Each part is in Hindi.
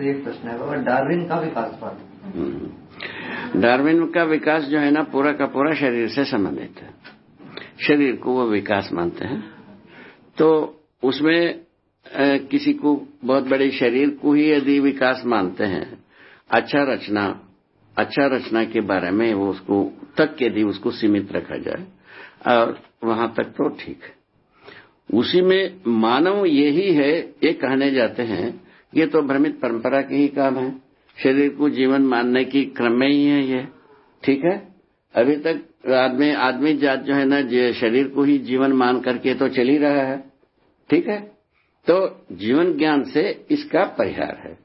आपसे एक प्रश्न है बाबा। डार्विन का विकास हम्म। डार्विन का विकास जो है ना, पूरा का पूरा शरीर से संबंधित है। शरीर को वो विकास मानते हैं। तो उसमें किसी को बहुत बड़े शरीर को ही यदि विकास मानते हैं अच्छा रचना अच्छा रचना के बारे में वो उसको, तक यदि उसको सीमित रखा जाए, और वहाँ तक तो ठीक है। उसी में मानव यही है, ये कहने जाते हैं ये तो भ्रमित परंपरा के ही काम है। शरीर को जीवन मानने की क्रम में ही है ये। ठीक है? अभी तक आदमी आदमी जात जो है ना शरीर को ही जीवन मान करके तो चल ही रहा है। ठीक है? तो जीवन ज्ञान से इसका परिहार है।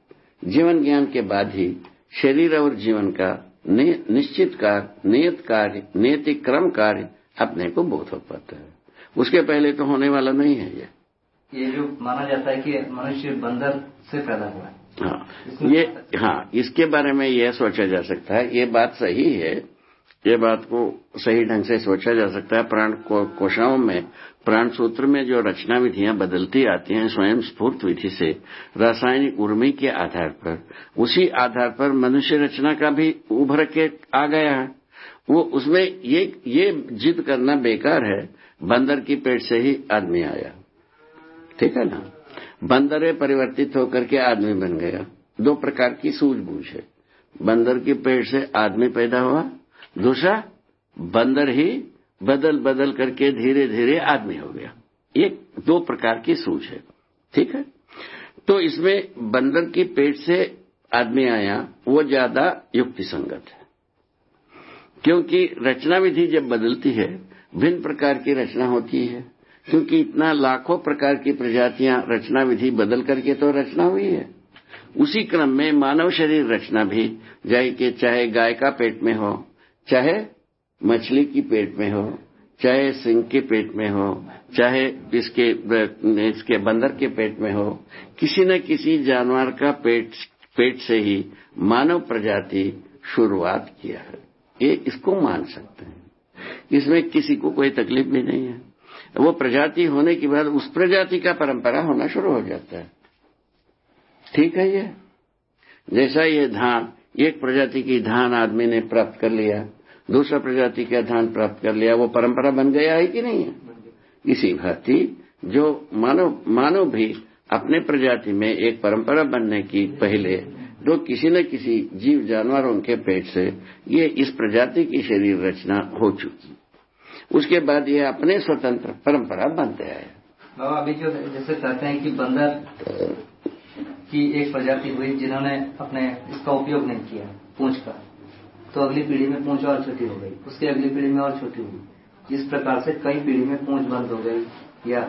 जीवन ज्ञान के बाद ही शरीर और जीवन का निश्चित कार्य, नियत कार्य नियति क्रम कार्य अपने को बोध हो पाता है। उसके पहले तो होने वाला नहीं है ये। ये जो माना जाता है कि मनुष्य बंदर से पैदा हुआ है। हाँ। ये हाँ इसके बारे में यह सोचा जा सकता है ये बात सही है ये बात को सही ढंग से सोचा जा सकता है। प्राण को, कोशाओं में प्राण सूत्र में जो रचना विधियाँ बदलती आती हैं स्वयं स्फूर्त विधि से रासायनिक उर्मी के आधार पर उसी आधार पर मनुष्य रचना का भी उभर के आ गया है। वो उसमें ये ये जिद करना बेकार है बंदर की पेट से ही आदमी आया। ठीक है ना? बंदर परिवर्तित होकर के आदमी बन गया। दो प्रकार की सूझबूझ है। बंदर की पेट से आदमी पैदा हुआ। दूसरा, बंदर ही बदल बदल करके धीरे धीरे आदमी हो गया। ये दो प्रकार की सूझ है। ठीक है? तो इसमें बंदर की पेट से आदमी आया, वो ज़्यादा युक्ति संगत है। क्योंकि रचना विधि जब बदलती है, भिन्न प्रकार की रचना होती है। क्योंकि इतना लाखों प्रकार की प्रजातियाँ रचना विधि बदल करके तो रचना हुई है। उसी क्रम में मानव शरीर रचना भी जाए कि चाहे गाय का पेट में हो, चाहे मछली की पेट में हो, चाहे सिंह के पेट में हो, चाहे इसके इसके बंदर के पेट में हो, किसी न किसी जानवर का पेट पेट से ही मानव प्रजाति शुरुआत किया है। ये इसको मान सकते हैं। इसमें किसी को कोई तकलीफ़ भी नहीं है। वो प्रजाति होने के बाद उस प्रजाति का परंपरा होना शुरू हो जाता है। ठीक है ये? जैसा ये धान, एक प्रजाति की धान आदमी ने प्राप्त कर लिया, दूसरा प्रजाति का धान प्राप्त कर लिया, वो परंपरा बन गया है कि नहीं है? इसी भांति जो मानव मानव भी अपने प्रजाति में एक परंपरा बनने की पहले जो किसी न किसी जीव जानवरों के पेट से ये इस प्रजाति की शरीर रचना हो चुकी। उसके बाद ये अपने स्वतंत्र परंपरा बनते आए। बाबा अभी जो जैसे कहते हैं कि बंदर की एक प्रजाति हुई जिन्होंने अपने इसका उपयोग नहीं किया पूंछ का। तो अगली पीढ़ी में पूंछ और छोटी हो गई। उसकी अगली पीढ़ी में और छोटी हुई। इस प्रकार से कई पीढ़ी में पूंछ बंद हो गई या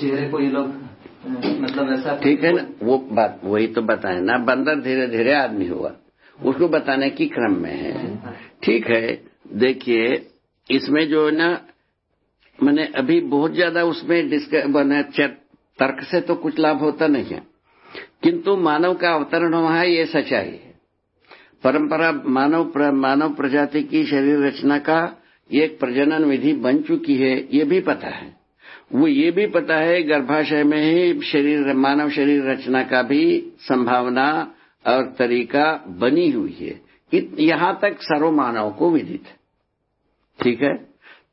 चेहरे को ये लोग मतलब ऐसा ठीक है ना? वो बात वही तो बताए ना। बंदर धीरे धीरे आदमी हुआ। उसको बताने की क्रम में है। ठीक है? देखिए इसमें जो है ना मैंने अभी बहुत ज़्यादा उसमें डिस्क तर्क से तो कुछ लाभ होता नहीं है। किंतु मानव का अवतरण हुआ है ये सच्चाई है। परंपरा मानव प्र, मानव प्रजाति की शरीर रचना का एक प्रजनन विधि बन चुकी है ये भी पता है। वो ये भी पता है गर्भाशय में ही शरीर मानव शरीर रचना का भी संभावना और तरीका बनी हुई है। यहाँ तक सर्व मानव को विदित है। ठीक है?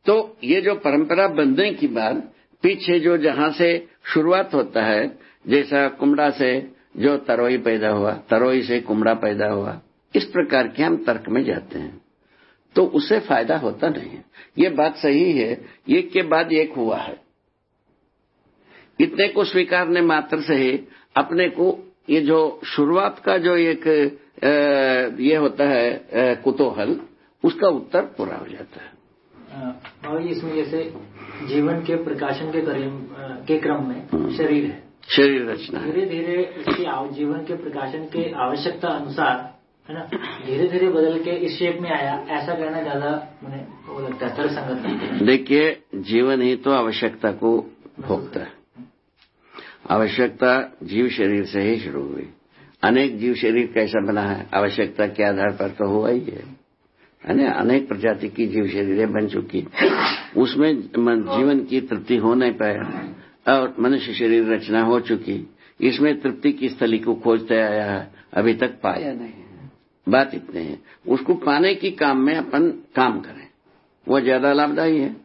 तो ये जो परंपरा बनने की बात, पीछे जो जहाँ से शुरुआत होता है, जैसा कुमड़ा से जो तरोई पैदा हुआ, तरोई से कुमड़ा पैदा हुआ, इस प्रकार के हम तर्क में जाते हैं। तो उससे फ़ायदा होता नहीं है। ये बात सही है एक के बाद एक हुआ है। इतने को स्वीकारने मात्र से ही अपने को ये जो शुरुआत का जो एक ये होता है कुतूहल, उसका उत्तर पूरा हो जाता है। और इसमें जैसे जीवन के प्रकाशन के के क्रम में हम्म। शरीर है। शरीर रचना धीरे धीरे इसकी जीवन के प्रकाशन के आवश्यकता अनुसार है ना धीरे धीरे बदल के इस शेप में आया ऐसा कहना ज़्यादा मुझे वो लगता है तर्कसंगत देखिए जीवन ही तो आवश्यकता को भोगता है। आवश्यकता जीव शरीर से ही शुरू हुई। अनेक जीव शरीर कैसा बना है? आवश्यकता के आधार पर तो हुआ ही है। ना अनेक प्रजाति की जीव शरीरें बन चुकी उसमें जीवन की तृप्ति हो नहीं पाया और मनुष्य शरीर रचना हो चुकी। इसमें तृप्ति की स्थली को खोजते आया है। अभी तक पाया नहीं बात इतने है। उसको पाने की काम में अपन काम करें। वो ज़्यादा लाभदायी है।